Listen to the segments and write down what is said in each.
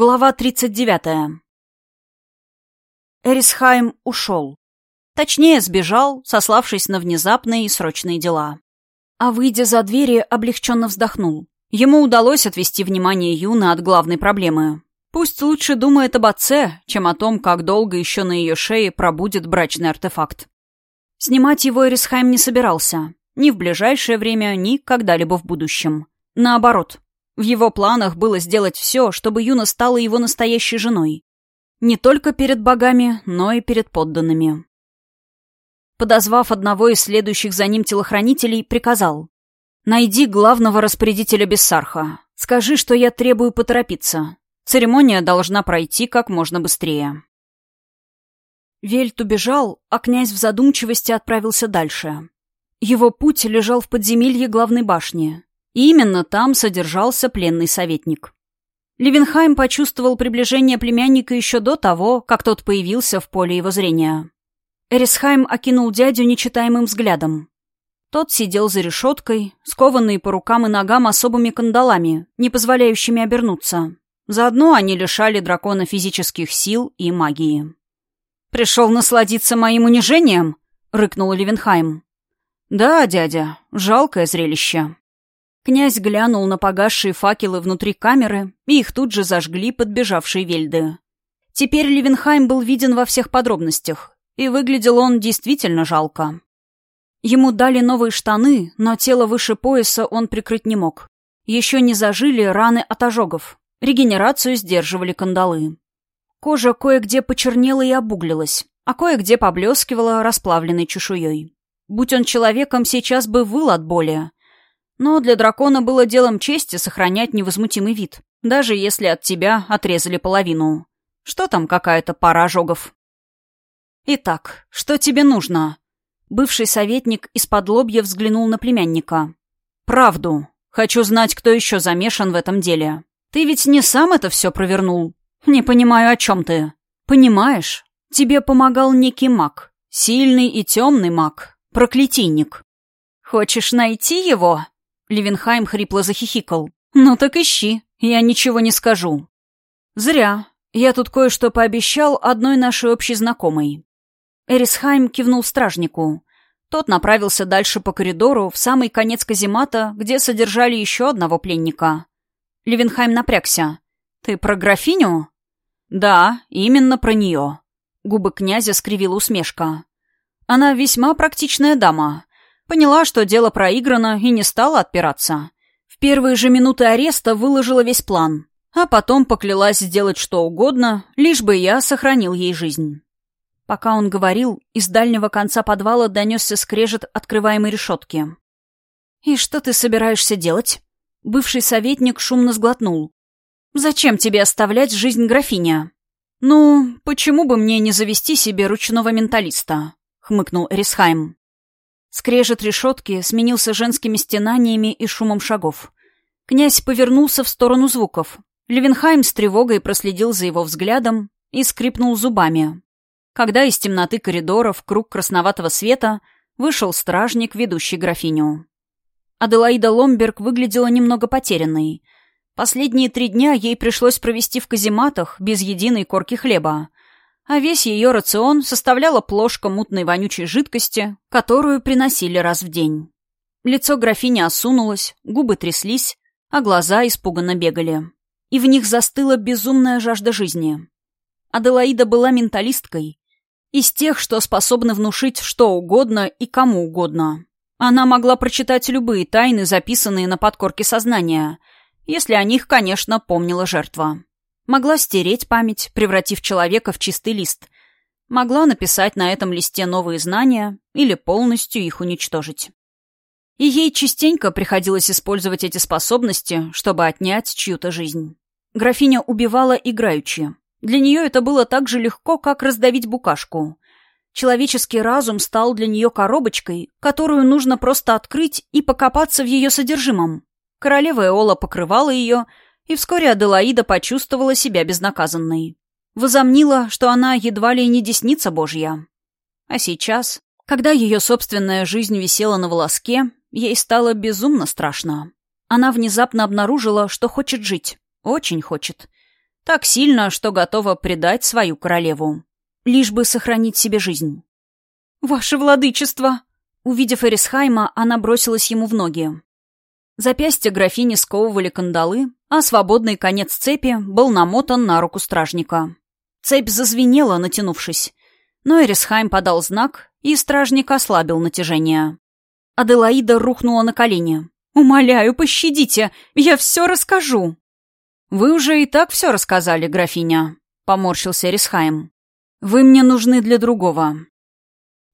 Глава 39. Эрисхайм ушел. Точнее, сбежал, сославшись на внезапные и срочные дела. А выйдя за двери, облегченно вздохнул. Ему удалось отвести внимание Юна от главной проблемы. Пусть лучше думает об отце, чем о том, как долго еще на ее шее пробудет брачный артефакт. Снимать его Эрисхайм не собирался. Ни в ближайшее время, ни когда-либо в будущем. Наоборот, в его планах было сделать все, чтобы Юна стала его настоящей женой. Не только перед богами, но и перед подданными. Подозвав одного из следующих за ним телохранителей, приказал. «Найди главного распорядителя Бессарха. Скажи, что я требую поторопиться. Церемония должна пройти как можно быстрее». Вельт убежал, а князь в задумчивости отправился дальше. Его путь лежал в подземелье главной башни. И именно там содержался пленный советник. Левенхайм почувствовал приближение племянника еще до того, как тот появился в поле его зрения. Эрисхайм окинул дядю нечитаемым взглядом. Тот сидел за решеткой, скованный по рукам и ногам особыми кандалами, не позволяющими обернуться. Заодно они лишали дракона физических сил и магии. «Пришел насладиться моим унижением?» — рыкнул Левенхайм. «Да, дядя, жалкое зрелище». Князь глянул на погасшие факелы внутри камеры, и их тут же зажгли подбежавшие вельды. Теперь Левенхайм был виден во всех подробностях, и выглядел он действительно жалко. Ему дали новые штаны, но тело выше пояса он прикрыть не мог. Еще не зажили раны от ожогов. Регенерацию сдерживали кандалы. Кожа кое-где почернела и обуглилась, а кое-где поблескивала расплавленной чешуей. Будь он человеком, сейчас бы выл от боли. Но для дракона было делом чести сохранять невозмутимый вид, даже если от тебя отрезали половину. Что там какая-то пара ожогов? «Итак, что тебе нужно?» Бывший советник из-под лобья взглянул на племянника. «Правду. Хочу знать, кто еще замешан в этом деле. Ты ведь не сам это все провернул. Не понимаю, о чем ты. Понимаешь? Тебе помогал некий маг. Сильный и темный маг. Проклятийник. Хочешь найти его?» Левенхайм хрипло захихикал. «Ну так ищи, я ничего не скажу». «Зря. Я тут кое-что пообещал одной нашей общей знакомой». Эрисхайм кивнул стражнику. Тот направился дальше по коридору, в самый конец каземата, где содержали еще одного пленника. Левенхайм напрягся. «Ты про графиню?» «Да, именно про нее». Губы князя скривила усмешка. «Она весьма практичная дама. Поняла, что дело проиграно, и не стала отпираться. В первые же минуты ареста выложила весь план, а потом поклялась сделать что угодно, лишь бы я сохранил ей жизнь. Пока он говорил, из дальнего конца подвала донесся скрежет открываемой решетки. «И что ты собираешься делать?» Бывший советник шумно сглотнул. «Зачем тебе оставлять жизнь графиня?» «Ну, почему бы мне не завести себе ручного менталиста?» — хмыкнул Эрисхайм. Скрежет решетки сменился женскими стенаниями и шумом шагов. Князь повернулся в сторону звуков. Левенхайм с тревогой проследил за его взглядом и скрипнул зубами. Когда из темноты коридора в круг красноватого света вышел стражник, ведущий графиню. Аделаида Ломберг выглядела немного потерянной. Последние три дня ей пришлось провести в казематах без единой корки хлеба, а весь ее рацион составляла плошка мутной вонючей жидкости, которую приносили раз в день. Лицо графини осунулось, губы тряслись, а глаза испуганно бегали. И в них застыла безумная жажда жизни. Аделаида была менталисткой, из тех, что способны внушить что угодно и кому угодно. Она могла прочитать любые тайны, записанные на подкорке сознания, если о них, конечно, помнила жертва. Могла стереть память, превратив человека в чистый лист. Могла написать на этом листе новые знания или полностью их уничтожить. И ей частенько приходилось использовать эти способности, чтобы отнять чью-то жизнь. Графиня убивала играючи. Для нее это было так же легко, как раздавить букашку. Человеческий разум стал для нее коробочкой, которую нужно просто открыть и покопаться в ее содержимом. Королева Эола покрывала ее, и вскоре Аделаида почувствовала себя безнаказанной. Возомнила, что она едва ли не десница Божья. А сейчас, когда ее собственная жизнь висела на волоске, ей стало безумно страшно. Она внезапно обнаружила, что хочет жить. Очень хочет. Так сильно, что готова предать свою королеву. Лишь бы сохранить себе жизнь. «Ваше владычество!» Увидев Эрисхайма, она бросилась ему в ноги. Запястья графини сковывали кандалы, а свободный конец цепи был намотан на руку стражника. Цепь зазвенела, натянувшись. Но Эрисхайм подал знак, и стражник ослабил натяжение. Аделаида рухнула на колени. «Умоляю, пощадите! Я все расскажу!» «Вы уже и так все рассказали, графиня», — поморщился Эрисхайм. «Вы мне нужны для другого.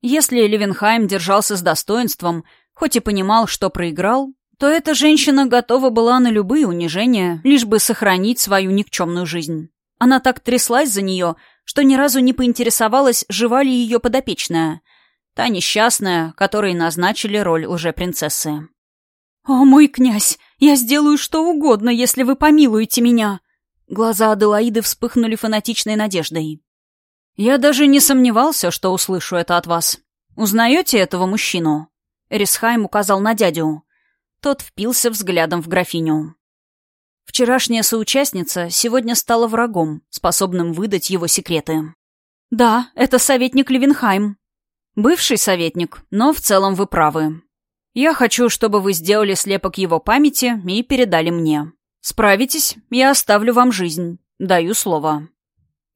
Если Левенхайм держался с достоинством, хоть и понимал, что проиграл, то эта женщина готова была на любые унижения, лишь бы сохранить свою никчемную жизнь. Она так тряслась за нее, что ни разу не поинтересовалась, жива ли ее подопечная. Та несчастная, которой назначили роль лжепринцессы. «О, мой князь, я сделаю что угодно, если вы помилуете меня!» Глаза Аделаиды вспыхнули фанатичной надеждой. «Я даже не сомневался, что услышу это от вас. Узнаете этого мужчину?» Рисхайм указал на дядю. Тот впился взглядом в графиню. Вчерашняя соучастница сегодня стала врагом, способным выдать его секреты. «Да, это советник Левинхайм». «Бывший советник, но в целом вы правы. Я хочу, чтобы вы сделали слепок его памяти и передали мне. Справитесь, я оставлю вам жизнь. Даю слово».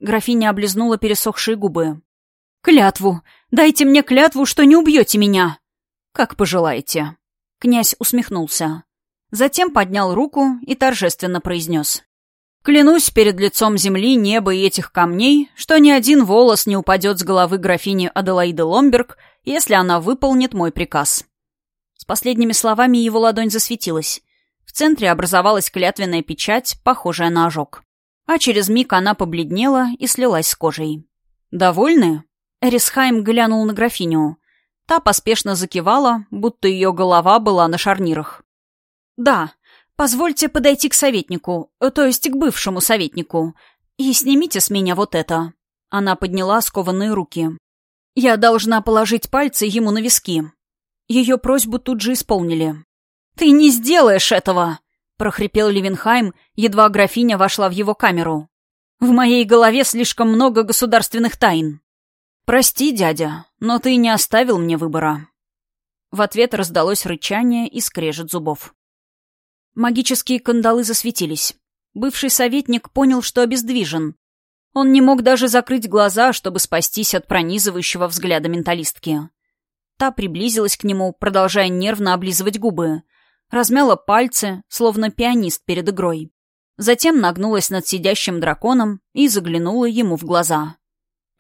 Графиня облизнула пересохшие губы. «Клятву! Дайте мне клятву, что не убьете меня!» «Как пожелаете». Князь усмехнулся. Затем поднял руку и торжественно произнес. «Клянусь перед лицом земли, неба и этих камней, что ни один волос не упадет с головы графини Аделаиды Ломберг, если она выполнит мой приказ». С последними словами его ладонь засветилась. В центре образовалась клятвенная печать, похожая на ожог а через миг она побледнела и слилась с кожей. «Довольны?» Эрисхайм глянул на графиню. Та поспешно закивала, будто ее голова была на шарнирах. «Да, позвольте подойти к советнику, то есть к бывшему советнику, и снимите с меня вот это». Она подняла скованные руки. «Я должна положить пальцы ему на виски». Ее просьбу тут же исполнили. «Ты не сделаешь этого!» прохрипел Левинхайм, едва графиня вошла в его камеру. «В моей голове слишком много государственных тайн». «Прости, дядя, но ты не оставил мне выбора». В ответ раздалось рычание и скрежет зубов. Магические кандалы засветились. Бывший советник понял, что обездвижен. Он не мог даже закрыть глаза, чтобы спастись от пронизывающего взгляда менталистки. Та приблизилась к нему, продолжая нервно облизывать губы — размяла пальцы, словно пианист перед игрой. Затем нагнулась над сидящим драконом и заглянула ему в глаза.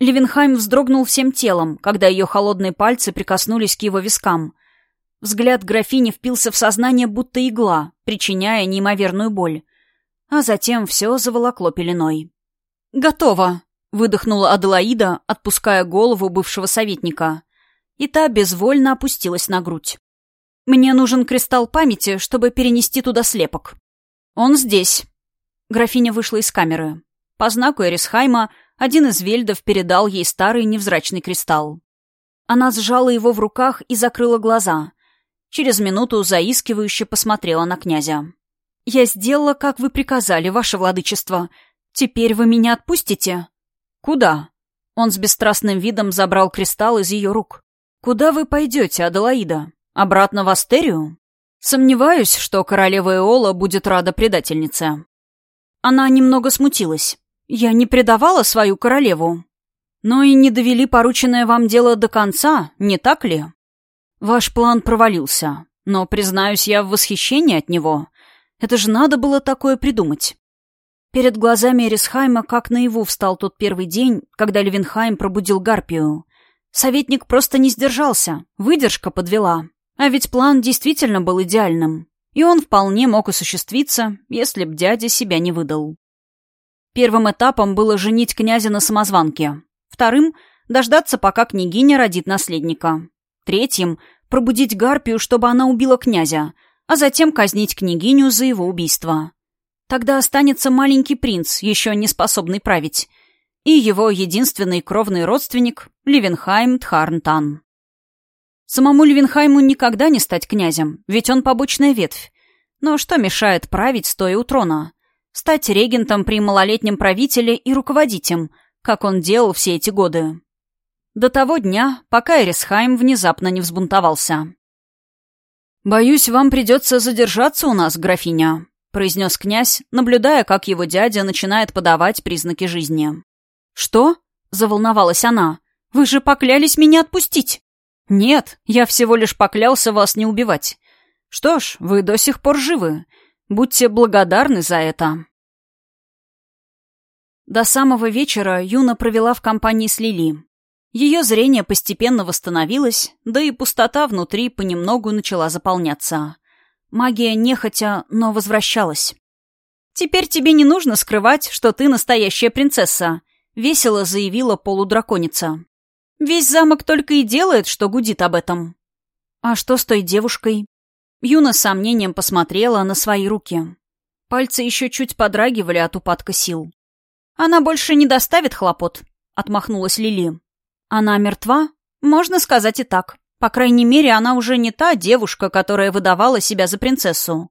Левенхайм вздрогнул всем телом, когда ее холодные пальцы прикоснулись к его вискам. Взгляд графини впился в сознание, будто игла, причиняя неимоверную боль. А затем все заволокло пеленой. «Готово!» — выдохнула Аделаида, отпуская голову бывшего советника. И та безвольно опустилась на грудь. Мне нужен кристалл памяти, чтобы перенести туда слепок. Он здесь. Графиня вышла из камеры. По знаку Эрисхайма один из вельдов передал ей старый невзрачный кристалл. Она сжала его в руках и закрыла глаза. Через минуту заискивающе посмотрела на князя. «Я сделала, как вы приказали, ваше владычество. Теперь вы меня отпустите?» «Куда?» Он с бесстрастным видом забрал кристалл из ее рук. «Куда вы пойдете, Аделаида?» Обратно в Астерию? Сомневаюсь, что королева Эола будет рада предательнице. Она немного смутилась. Я не предавала свою королеву. Но и не довели порученное вам дело до конца, не так ли? Ваш план провалился, но, признаюсь, я в восхищении от него. Это же надо было такое придумать. Перед глазами Эрисхайма как наяву встал тот первый день, когда Левинхайм пробудил Гарпию. Советник просто не сдержался, выдержка подвела. А ведь план действительно был идеальным, и он вполне мог осуществиться, если б дядя себя не выдал. Первым этапом было женить князя на самозванке. Вторым — дождаться, пока княгиня родит наследника. Третьим — пробудить Гарпию, чтобы она убила князя, а затем казнить княгиню за его убийство. Тогда останется маленький принц, еще не способный править, и его единственный кровный родственник — Ливенхайм Тхарнтан. Самому Левинхайму никогда не стать князем, ведь он побочная ветвь. Но что мешает править, стоя у трона? Стать регентом при малолетнем правителе и руководить им, как он делал все эти годы. До того дня, пока Эрисхайм внезапно не взбунтовался. «Боюсь, вам придется задержаться у нас, графиня», — произнес князь, наблюдая, как его дядя начинает подавать признаки жизни. «Что?» — заволновалась она. «Вы же поклялись меня отпустить!» «Нет, я всего лишь поклялся вас не убивать. Что ж, вы до сих пор живы. Будьте благодарны за это». До самого вечера Юна провела в компании с Лили. Ее зрение постепенно восстановилось, да и пустота внутри понемногу начала заполняться. Магия нехотя, но возвращалась. «Теперь тебе не нужно скрывать, что ты настоящая принцесса», — весело заявила полудраконица. «Весь замок только и делает, что гудит об этом». «А что с той девушкой?» Юна с сомнением посмотрела на свои руки. Пальцы еще чуть подрагивали от упадка сил. «Она больше не доставит хлопот», — отмахнулась Лили. «Она мертва? Можно сказать и так. По крайней мере, она уже не та девушка, которая выдавала себя за принцессу.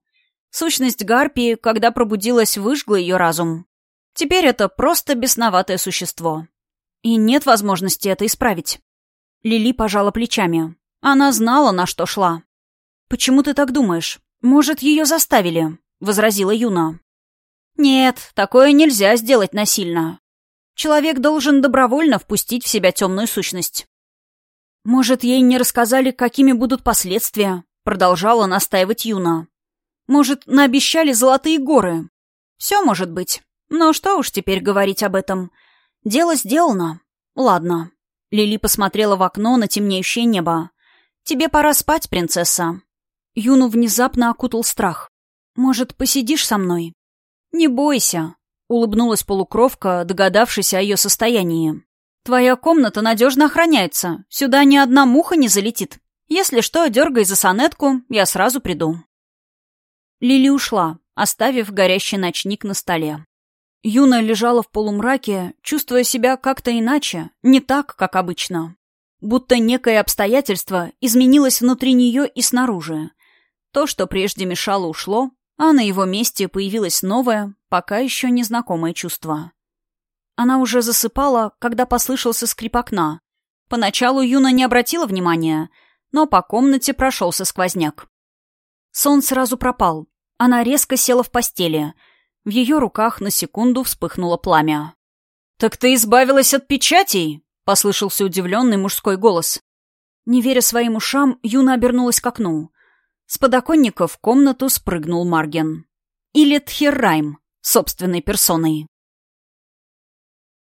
Сущность Гарпии, когда пробудилась, выжгла ее разум. Теперь это просто бесноватое существо. И нет возможности это исправить». Лили пожала плечами. Она знала, на что шла. «Почему ты так думаешь? Может, ее заставили?» — возразила Юна. «Нет, такое нельзя сделать насильно. Человек должен добровольно впустить в себя темную сущность». «Может, ей не рассказали, какими будут последствия?» — продолжала настаивать Юна. «Может, наобещали золотые горы?» «Все может быть. Но что уж теперь говорить об этом. Дело сделано. Ладно». Лили посмотрела в окно на темнеющее небо. «Тебе пора спать, принцесса». Юну внезапно окутал страх. «Может, посидишь со мной?» «Не бойся», — улыбнулась полукровка, догадавшись о ее состоянии. «Твоя комната надежно охраняется. Сюда ни одна муха не залетит. Если что, дергай за сонетку, я сразу приду». Лили ушла, оставив горящий ночник на столе. Юна лежала в полумраке, чувствуя себя как-то иначе, не так, как обычно. Будто некое обстоятельство изменилось внутри нее и снаружи. То, что прежде мешало, ушло, а на его месте появилось новое, пока еще незнакомое чувство. Она уже засыпала, когда послышался скрип окна. Поначалу Юна не обратила внимания, но по комнате прошелся сквозняк. Сон сразу пропал. Она резко села в постели. В ее руках на секунду вспыхнуло пламя. «Так ты избавилась от печатей?» — послышался удивленный мужской голос. Не веря своим ушам, Юна обернулась к окну. С подоконника в комнату спрыгнул Марген. Или Тхеррайм, собственной персоной.